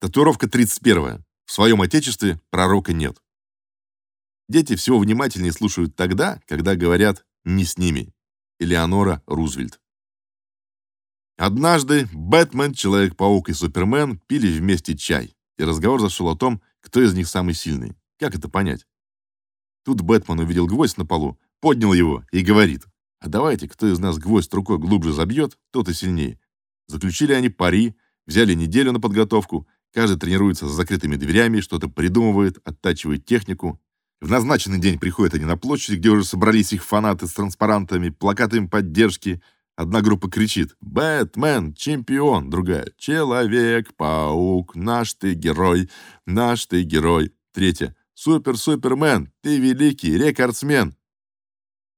Татуировка 31. В своем отечестве пророка нет. Дети всего внимательнее слушают тогда, когда говорят «не с ними». Элеонора Рузвельт. Однажды Бэтмен, Человек-паук и Супермен пили вместе чай, и разговор зашел о том, кто из них самый сильный. Как это понять? Тут Бэтмен увидел гвоздь на полу, поднял его и говорит: "А давайте, кто из нас гвоздь рукой глубже забьет, тот и сильнее". Заключили они пари, взяли неделю на подготовку, каждый тренируется за закрытыми дверями, что-то придумывает, оттачивает технику. В назначенный день приходят они на площадь, где уже собрались их фанаты с транспарантами, плакатами поддержки, Одна группа кричит «Бэтмен, чемпион!» Другая «Человек-паук, наш ты герой, наш ты герой!» Третья «Супер-супермен, ты великий рекордсмен!»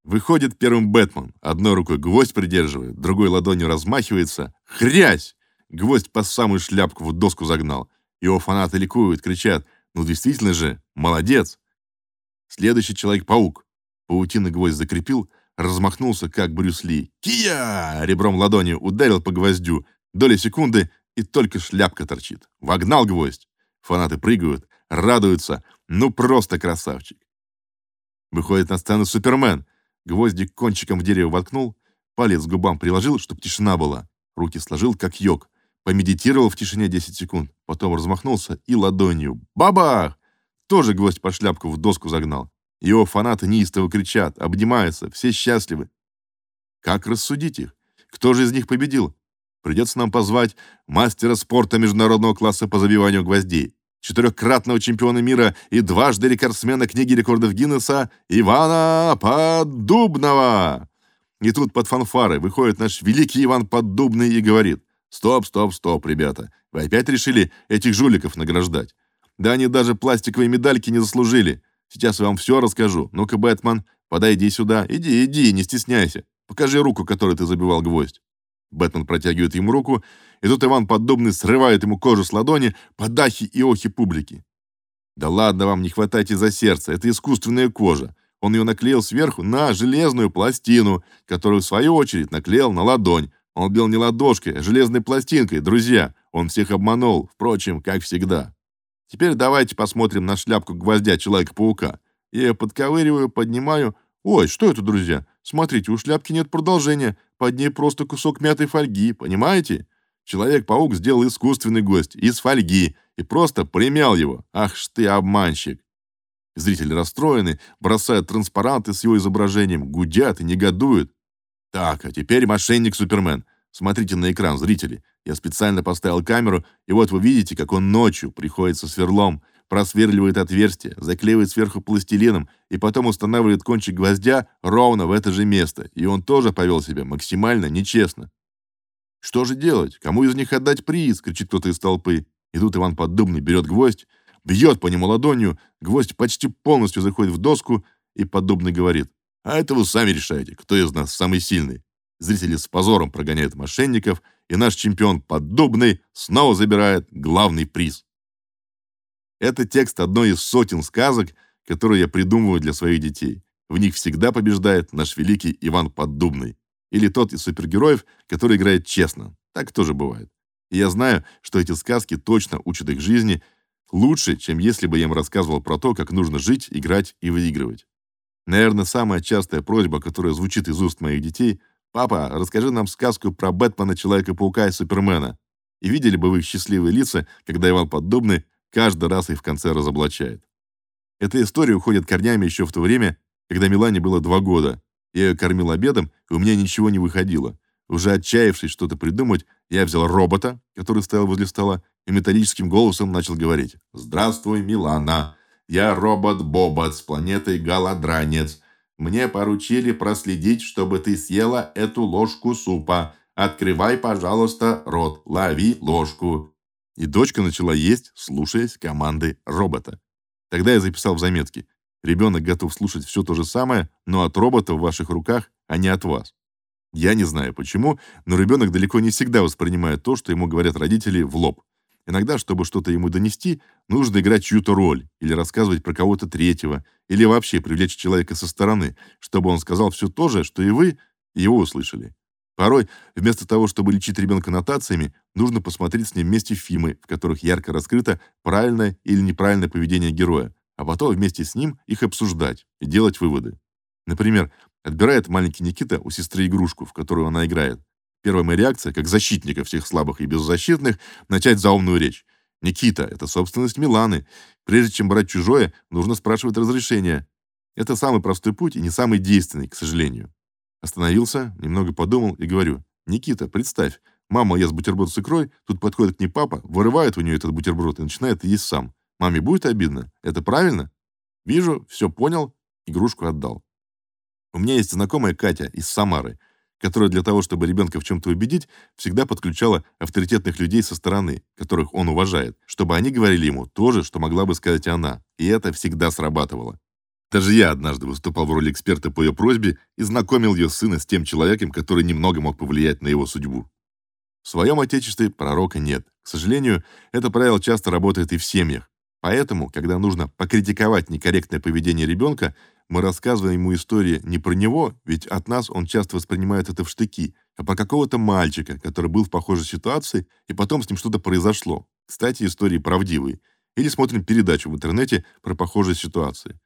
Выходит первым Бэтмен, одной рукой гвоздь придерживает, другой ладонью размахивается. Хрясь! Гвоздь по самую шляпку в доску загнал. Его фанаты ликуют, кричат «Ну действительно же, молодец!» Следующий Человек-паук. Паутины гвоздь закрепил, размахнулся, как Брюс Ли. Кия! Ребром ладони ударил по гвоздю. Доли секунды, и только шляпка торчит. Вогнал гвоздь. Фанаты прыгают, радуются. Ну, просто красавчик. Выходит на сцену Супермен. Гвоздик кончиком в дерево воткнул, палец к губам приложил, чтобы тишина была. Руки сложил, как йог. Помедитировал в тишине 10 секунд. Потом размахнулся и ладонью. Бабах! Тоже гвоздь по шляпку в доску загнал. Его фанаты неистово кричат, обнимаются, все счастливы. Как рассудить их? Кто же из них победил? Придется нам позвать мастера спорта международного класса по забиванию гвоздей, четырехкратного чемпиона мира и дважды рекордсмена книги рекордов Гиннесса Ивана Поддубного. И тут под фанфары выходит наш великий Иван Поддубный и говорит: "Стоп, стоп, стоп, ребята. Вы опять решили этих жуликов награждать? Да они даже пластиковые медальки не заслужили. Сейчас я вам все расскажу. Ну-ка, Бэтмен, подойди сюда. Иди, иди, не стесняйся. Покажи руку, которой ты забивал гвоздь. Бэтмен протягивает ему руку, и тут Иван Подобный срывает ему кожу с ладони под ахи и охи публики. Да ладно вам, не хватайте за сердце, это искусственная кожа. Он ее наклеил сверху на железную пластину, которую в свою очередь наклеил на ладонь. Он бил не ладошкой, а железной пластинкой, друзья. Он всех обманул, впрочем, как всегда. Теперь давайте посмотрим на шляпку гвоздя Человека-паука. Я ее подковыриваю, поднимаю. Ой, что это, друзья? Смотрите, у шляпки нет продолжения. Под ней просто кусок мятой фольги, понимаете? Человек-паук сделал искусственный гость из фольги и просто примял его. Ах ж ты обманщик. Зрители расстроены, бросают транспаранты с его изображением, гудят и негодуют. Так, а теперь мошенник Супермен. Смотрите на экран, зрители. Я специально поставил камеру, и вот вы видите, как он ночью приходит со сверлом, просверливает отверстие, заклеивает сверху пластилином и потом устанавливает кончик гвоздя ровно в это же место. И он тоже повел себя максимально нечестно. Что же делать? Кому из них отдать приз? кричит кто-то из толпы. И тут Иван Поддубный берет гвоздь, бьет по нему ладонью, гвоздь почти полностью заходит в доску, и Поддубный говорит: "А это вы сами решаете, кто из нас самый сильный". Зрители с позором прогоняют мошенников, и наш чемпион Поддубный снова забирает главный приз. Это текст одной из сотен сказок, которые я придумываю для своих детей. В них всегда побеждает наш великий Иван Поддубный или тот из супергероев, который играет честно. Так тоже бывает. И я знаю, что эти сказки точно учат их жизни лучше, чем если бы я им рассказывал про то, как нужно жить, играть и выигрывать. Наверное, самая частая просьба, которая звучит из уст моих детей, Папа, расскажи нам сказку про Бэтмена, Человека-паука и Супермена. И видели бы вы их счастливые лица, когда Иван Поддубный каждый раз их в конце разоблачает. Эта история уходит корнями еще в то время, когда Милане было два года. Я ее кормил обедом, и у меня ничего не выходило. Уже отчаявшись что-то придумать, я взял робота, который стоял возле стола, и металлическим голосом начал говорить: "Здравствуй, Милана. Я робот Бобот с планеты Галадранец. Мне поручили проследить, чтобы ты съела эту ложку супа. Открывай, пожалуйста, рот. Лови ложку. И дочка начала есть, слушаясь команды робота. Тогда я записал в заметке: ребенок готов слушать все то же самое, но от робота в ваших руках, а не от вас. Я не знаю почему, но ребенок далеко не всегда воспринимает то, что ему говорят родители, в лоб. Иногда, чтобы что-то ему донести, нужно играть чью-то роль или рассказывать про кого-то третьего, или вообще привлечь человека со стороны, чтобы он сказал все то же, что и вы, и его услышали. Порой, вместо того, чтобы лечить ребенка нотациями, нужно посмотреть с ним вместе фильмы, в которых ярко раскрыто правильное или неправильное поведение героя, а потом вместе с ним их обсуждать и делать выводы. Например, отбирает маленький Никита у сестры игрушку, в которую она играет. Первая моя реакция, как защитника всех слабых и беззащитных, начать заумную речь. Никита это собственность Миланы. Прежде чем брать чужое, нужно спрашивать разрешения. Это самый простой путь и не самый действенный, к сожалению. Остановился, немного подумал и говорю: "Никита, представь, мама ест бутерброд с икрой, тут подходит к ней папа, вырывает у нее этот бутерброд и начинает есть сам. Маме будет обидно? Это правильно?" Вижу, все понял, игрушку отдал. У меня есть знакомая Катя из Самары которая для того, чтобы ребенка в чем то убедить, всегда подключала авторитетных людей со стороны, которых он уважает, чтобы они говорили ему то же, что могла бы сказать она. И это всегда срабатывало. Даже я однажды выступал в роли эксперта по ее просьбе и знакомил ее сына с тем человеком, который немного мог повлиять на его судьбу. В своем отечестве пророка нет. К сожалению, это правило часто работает и в семьях. Поэтому, когда нужно покритиковать некорректное поведение ребенка, мы рассказываем ему истории не про него, ведь от нас он часто воспринимает это в штыки, а про какого-то мальчика, который был в похожей ситуации, и потом с ним что-то произошло. Кстати, истории правдивые. Или смотрим передачу в интернете про похожие ситуации.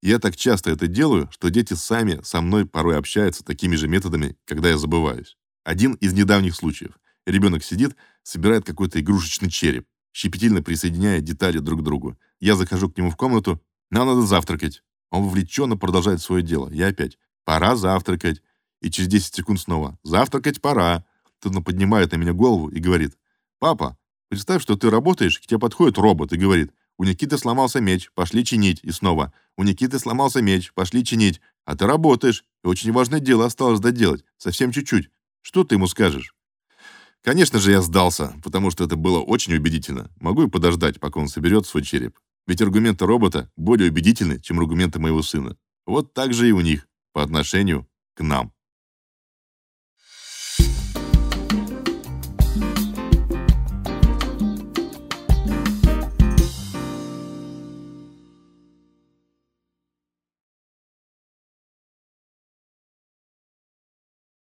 Я так часто это делаю, что дети сами со мной порой общаются такими же методами, когда я забываюсь. Один из недавних случаев. Ребенок сидит, собирает какой-то игрушечный череп, щепетильно присоединяя детали друг к другу. Я захожу к нему в комнату. «Нам надо завтракать». Он вовлеченно продолжает свое дело. Я опять «Пора завтракать». И через 10 секунд снова «Завтракать пора». Тут он поднимает на меня голову и говорит «Папа, представь, что ты работаешь, к тебе подходит робот и говорит «У Никиты сломался меч, пошли чинить». И снова «У Никиты сломался меч, пошли чинить». А ты работаешь, и очень важное дело осталось доделать, совсем чуть-чуть. Что ты ему скажешь? Конечно же, я сдался, потому что это было очень убедительно. Могу и подождать, пока он соберет свой череп. Ведь аргументы робота более убедительны, чем аргументы моего сына. Вот так же и у них по отношению к нам.